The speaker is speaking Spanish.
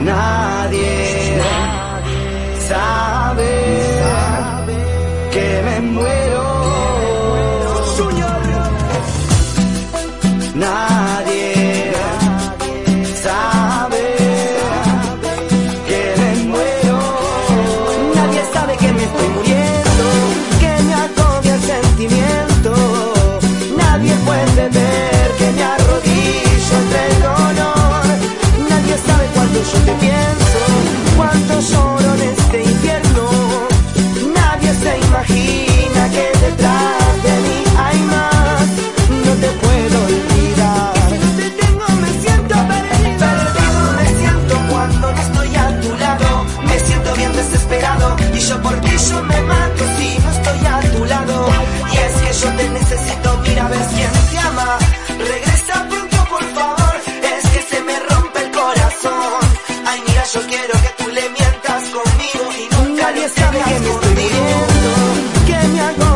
Nadie sabe que me muero suñor, nadie sabe que me muero, nadie sabe que me estoy muriendo, que me atobe el sentimiento, nadie puede ver. yo te pienso cuánto lloro en este infierno. Nadie se imagina que detrás de mí hay más. No te puedo olvidar. Te tengo me siento. Perdido me siento cuando no estoy a tu lado. Me siento bien desesperado y yo por ti yo me mato si no estoy a tu lado. Y es que yo te necesito. Yo quiero que tú le mientas conmigo y nunca Nadie le sabe que me estoy que me hago